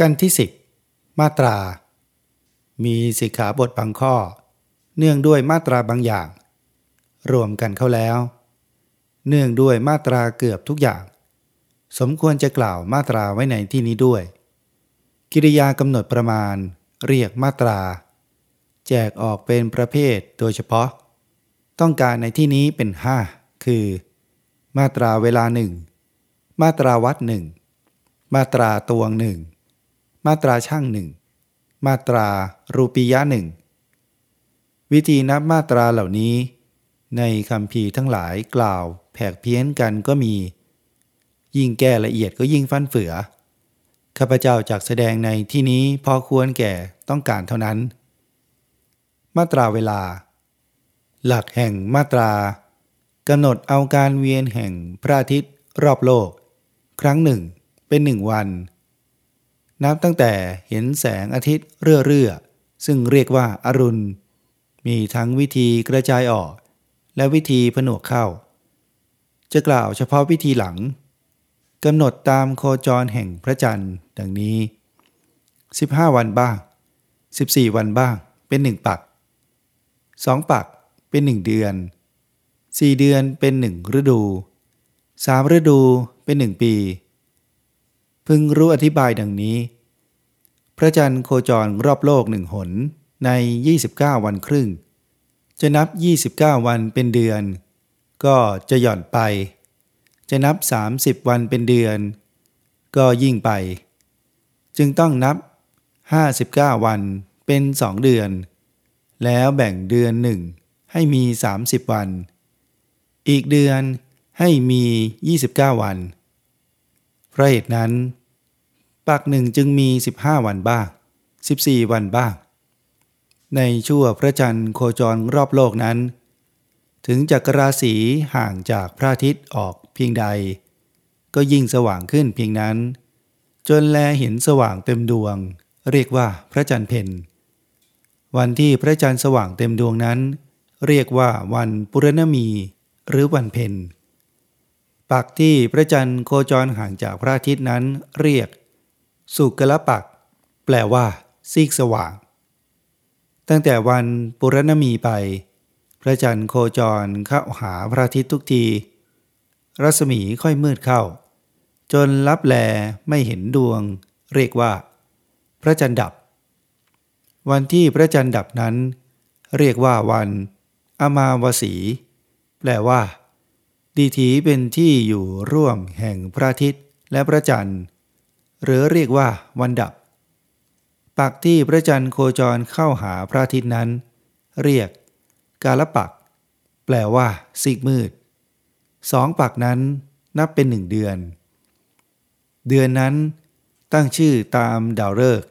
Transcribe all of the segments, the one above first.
กันที่สิบมาตรา มีสิกขาบทบางข้อ เนื่องด้วยมาตราบางอย่าง รวมกันเข้าแล้ว เนื่องด้วยมาตราเกือบทุกอย่าง สมควรจะกล่าวมาตราไว้ในที่นี้ด้วย กิริยากำหนดประมาณ เรียกมาตรา แจกออกเป็นประเภทโดยเฉพาะ ต้องการในที่นี้เป็นห้าคือ มาตราเวลาหนึ่งมาตราวัดหนึ่งมาตราตวงหนึ่ง มาตราช่างหนึ่ง มาตรารูปียะหนึ่ง วิธีนับมาตราเหล่านี้ ในคำพีทั้งหลายกล่าวแผกเพี้ยนกันก็มี ยิ่งแก้ละเอียดก็ยิ่งฟันเฟือ ข้าพเจ้าจากแสดงในที่นี้พอควรแก่ต้องการเท่านั้น มาตราเวลา หลักแห่งมาตรากำหนดเอาการเวียนแห่งพระอาทิตย์รอบโลก ครั้งหนึ่งเป็นหนึ่งวัน นับตั้งแต่เห็นแสงอาทิตย์เรื่อๆซึ่งเรียกว่าอารุณ มีทั้งวิธีกระจายออก และวิธีผนวกเข้า จะกล่าวเฉพาะวิธีหลังกำหนดตามโคจรแห่งพระจันทร์ดังนี้ 15 วันบ้าง 14 วันบ้าง เป็นหนึ่งปักสองปักเป็นหนึ่งเดือน 4 เดือนเป็นหนึ่งฤดูสามฤดูเป็นหนึ่งปี พึงรู้อธิบายดังนี้ พระจันทร์โคจรรอบโลกหนึ่งหนใน 29 วันครึ่ง จะนับ 29 วันเป็นเดือน ก็จะหย่อนไป จะนับ 30 วันเป็นเดือน ก็ยิ่งไป จึงต้องนับ 59 วันเป็นสองเดือน แล้วแบ่งเดือนหนึ่งให้มี 30 วัน อีกเดือนให้มี 29 วัน เพราะเหตุนั้นปักหนึ่งจึงมี 15 วันบ้าง 14 วันบ้าง ในชั่วพระจันทร์โคจรรอบโลกนั้น ถึงจักรราศีห่างจากพระอาทิตย์ออกเพียงใด ก็ยิ่งสว่างขึ้นเพียงนั้น จนแลเห็นสว่างเต็มดวง เรียกว่าพระจันทร์เพนวันที่พระจันทร์สว่างเต็มดวงนั้น เรียกว่าวันปุรณมีหรือวันเพน ปักที่พระจันทร์โคจรห่างจากพระอาทิตย์นั้นเรียก สุกละปัก แปลว่า ซีกสว่าง ตั้งแต่วันปุรณมีไป พระจันทร์โคจรเข้าหาพระอาทิตย์ทุกที รัศมีค่อยมืดเข้า จนลับแลไม่เห็นดวง เรียกว่า พระจันทร์ดับ วันที่พระจันทร์ดับนั้น เรียกว่าวัน อมาวสี แปลว่า ดีถีเป็นที่อยู่ร่วมแห่งพระอาทิตย์และพระจันทร์ หรือเรียกว่าวันดับ ปักที่พระจันทร์โคจรเข้าหาพระอาทิตย์นั้น เรียกกาลปัก แปลว่าซีกมืดสองปักนั้นนับเป็นหนึ่งเดือน เดือนนั้นตั้งชื่อตามดาวฤกษ์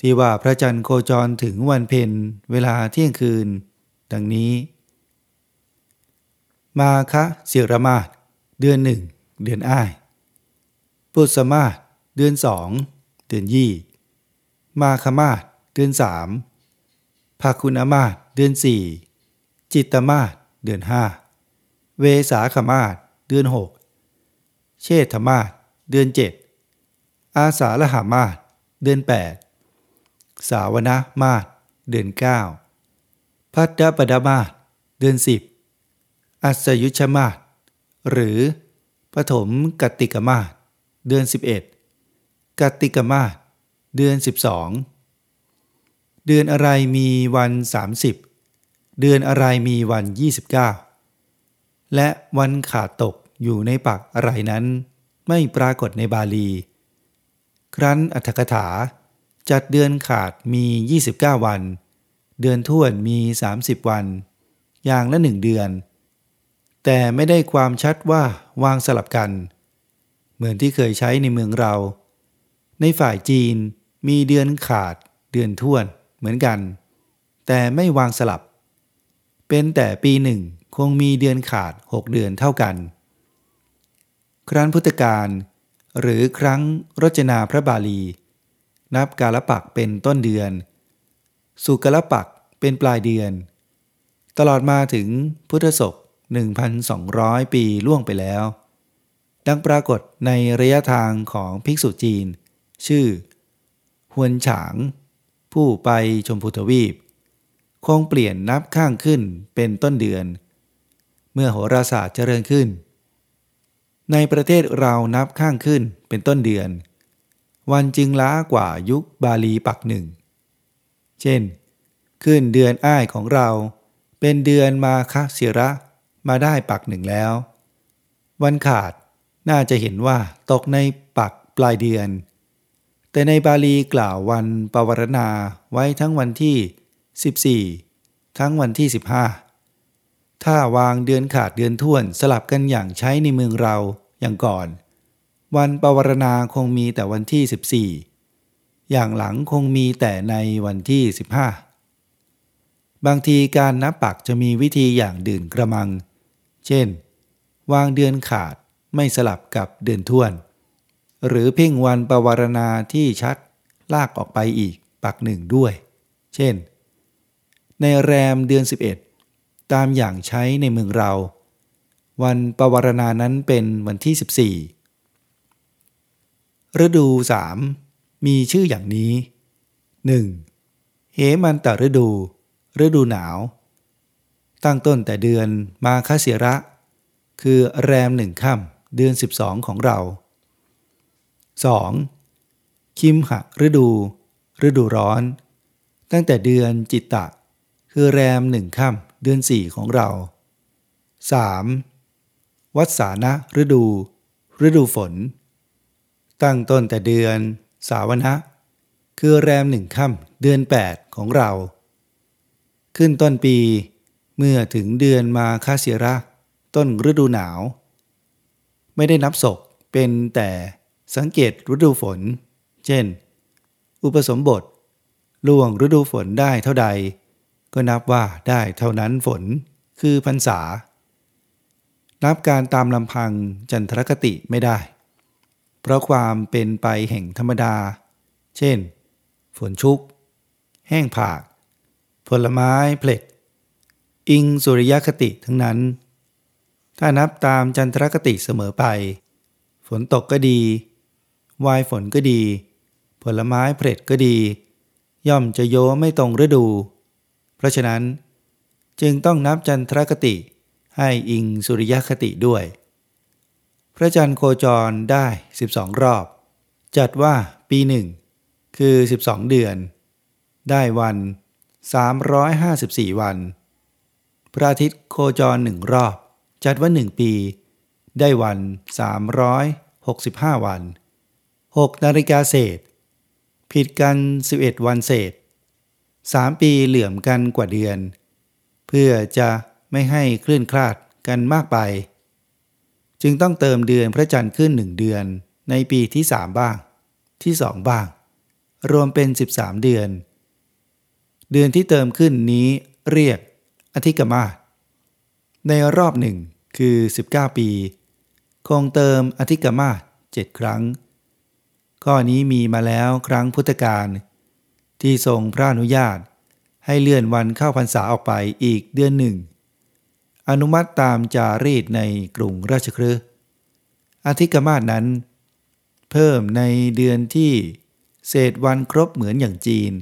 ที่ว่าพระจันทร์โคจรถึงวันเพ็ญเวลาเที่ยงคืน ดังนี้ มาคะเสียรมาศเดือนหนึ่งเดือนอ้ายปุษมาศเดือนสองเดือนยี่ มาคมาศเดือนสามภาคุณมาศเดือนสี่จิตตมาศเดือนห้าเวสาขมาศเดือนหกเชษฐมาศเดือนเจ็ดอาสาลหามาศเดือนแปดสาวนะมาศเดือนเก้าพัทธปดามาศเดือนสิบ อัศยุชมาศหรือปฐมกติกมาศเดือน 11 กติกมาศเดือน 12 เดือนอะไรมีวัน 30 เดือนอะไรมีวัน 29 และวันขาดตกอยู่ในปักอะไรนั้น ไม่ปรากฏในบาลี ครั้นอัธกถาจัดเดือนขาดมี 29 วัน เดือนท่วนมี 30 วัน อย่างละหนึ่งเดือน แต่ไม่ได้ความชัดว่าวางสลับกัน เหมือนที่เคยใช้ในเมืองเรา ในฝ่ายจีนมีเดือนขาด เดือนท่วนเหมือนกัน แต่ไม่วางสลับ เป็นแต่ปีหนึ่งคงมีเดือนขาดหกเดือนเท่ากัน ครั้นพุทธกาลหรือครั้งรจนาพระบาลี นับกาลปักเป็นต้นเดือน สุกาลปักเป็นปลายเดือน ตลอดมาถึงพุทธศก 1,200 ปีล่วงไปแล้ว ดังปรากฏในระยะทางของภิกษุจีน ชื่อฮวนฉาง ผู้ไปชมพูทวีป คงเปลี่ยนนับข้างขึ้นเป็นต้นเดือน เมื่อโหราศาสตร์เจริญขึ้น ในประเทศเรานับข้างขึ้นเป็นต้นเดือน วันจึงล้ากว่ายุคบาลีปักหนึ่ง เช่น ขึ้นเดือนอ้ายของเราเป็นเดือนมาคศิระ มาได้ปักหนึ่งแล้ว วันขาดน่าจะเห็นว่าตกในปักปลายเดือน แต่ในบาลีกล่าววันปวารณาไว้ทั้งวันที่ 14 ทั้งวันที่ 15 ถ้าวางเดือนขาดเดือนท่วนสลับกันอย่างใช้ในเมืองเราอย่างก่อน วันปวารณาคงมีแต่วันที่ 14 อย่างหลังคงมีแต่ในวันที่ 15บางทีการนับปักจะมีวิธีอย่างดื่นกระมัง เช่น วางเดือนขาดไม่สลับกับเดือนท่วน หรือเพ่งวันปวารณาที่ชัดลากออกไปอีกปักหนึ่งด้วย เช่น ในแรมเดือน 11 ตามอย่างใช้ในเมืองเรา วันปวารณานั้นเป็นวันที่ 14 ฤดู 3 มีชื่ออย่างนี้ 1. เหมันตฤดู ฤดูหนาว ตั้งต้นแต่เดือนมาคเสียระ คือแรมหนึ่งค่ำเดือน 12 ของเรา 2. คิมหฤดู ฤดูร้อน ตั้งแต่เดือนจิตตะ คือแรมหนึ่งค่ำเดือน 4 ของเรา 3. วัดสานะฤดู ฤดูฝน ตั้งต้นแต่เดือนสาวนะ คือแรมหนึ่งค่ำเดือน 8 ของเรา ขึ้นต้นปี เมื่อถึงเดือนมาคาเสียระต้นฤดูหนาว ไม่ได้นับศกเป็นแต่สังเกตฤดูฝน เช่น อุปสมบท ล่วงฤดูฝนได้เท่าใด ก็นับว่าได้เท่านั้นฝนคือพรรษา นับการตามลำพังจันทรคติไม่ได้ เพราะความเป็นไปแห่งธรรมดา เช่น ฝนชุก แห้งผาก ผลไม้เพล็ด อิงสุริยคติทั้งนั้น ถ้านับตามจันทรคติเสมอไป ฝนตกก็ดี วายฝนก็ดี ผลไม้เผร็ดก็ดี ย่อมจะโยไม่ตรงฤดู เพราะฉะนั้น จึงต้องนับจันทรคติให้อิงสุริยคติด้วย พระจันทร์โคจรได้ 12 รอบ จัดว่าปีหนึ่งคือ 12 เดือน ได้วัน 354 วัน พระอาทิตย์โคจรหนึ่งรอบ จัดว่าหนึ่งปี ได้วัน 365 วัน 6 นาฬิกาเศษ ผิดกัน 11 วันเศษ 3 ปีเหลื่อมกันกว่าเดือน เพื่อจะไม่ให้คลื่นคลาดกันมากไป จึงต้องเติมเดือนพระจันทร์ขึ้นหนึ่งเดือนในปีที่สามบ้าง ที่สองบ้าง รวมเป็น 13 เดือน เดือนที่เติมขึ้นนี้เรียก อธิกมาในรอบหนึ่งคือ 19 ปี คงเติมอธิกมาเจ็ดครั้ง ข้อนี้มีมาแล้วครั้งพุทธกาลที่ทรงพระอนุญาต ให้เลื่อนวันเข้าพรรษาออกไปอีกเดือนหนึ่ง อนุมัติตามจารีตในกรุงราชคฤห์อธิกมาศนั้น เพิ่มในเดือนที่เศษวันครบเหมือนอย่างจีน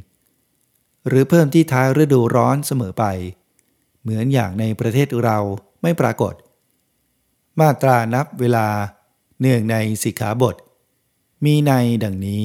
หรือเพิ่มที่ท้ายฤดูร้อนเสมอไป เหมือนอย่างในประเทศเราไม่ปรากฏ มาตรานับเวลาเนื่องในสิกขาบท มีในดังนี้